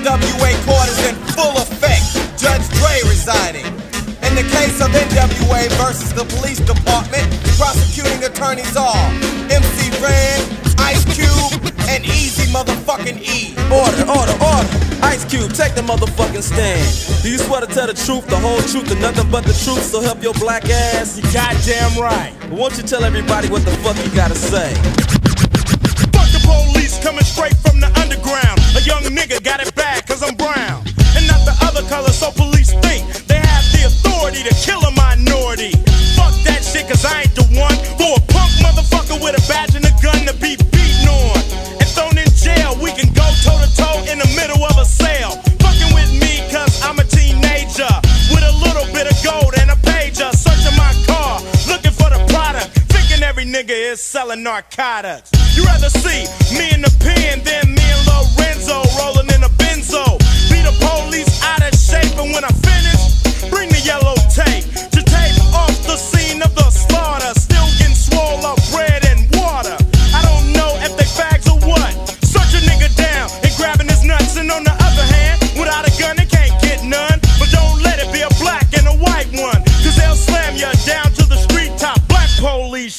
NWA court is in full effect. Judge Dre residing. In the case of NWA versus the police department, prosecuting attorneys are MC Ren, Ice Cube, and Eazy motherfucking E. Order, order, order. Ice Cube, take the motherfucking stand. Do you swear to tell the truth, the whole truth, and nothing but the truth? So help your black ass. You goddamn right. Won't you tell everybody what the fuck you gotta say? Fuck the police coming straight is selling narcotics. You rather see me in the pen than me and Lorenzo rolling in a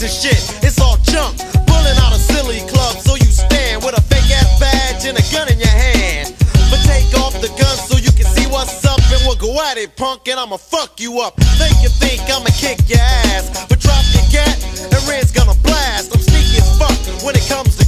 my and shit, it's all junk. Pulling out a silly club, so you stand with a fake ass badge and a gun in your hand. But take off the gun so you can see what's up, and we'll go at it, punk, and I'ma fuck you up. Think you think I'ma kick your ass, but drop your gat, and Ren's gonna blast. I'm sneaky as fuck when it comes to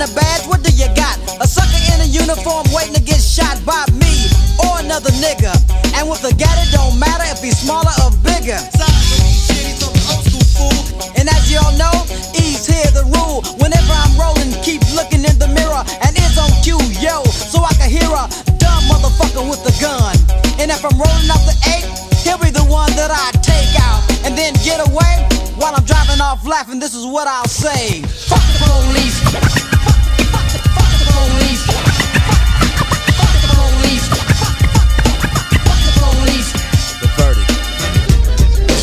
and a badge, what do you got? A sucker in a uniform waiting to get shot by me or another nigga. And with a gat, it don't matter if he's smaller or bigger. And as y'all know, E's here the rule. Whenever I'm rolling, keep looking in the mirror and it's on cue, yo, so I can hear a dumb motherfucker with a gun. And if I'm rolling up the eight, he'll be the one that I take out and then get away while I'm driving off laughing. This is what I'll say: Fuck the police. the verdict.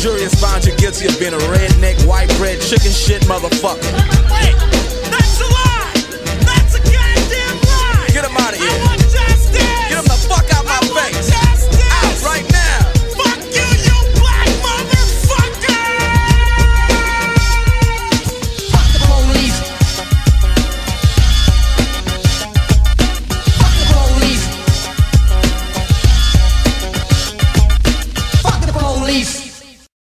Jury has found you guilty of being a redneck, white bread, chicken shit motherfucker.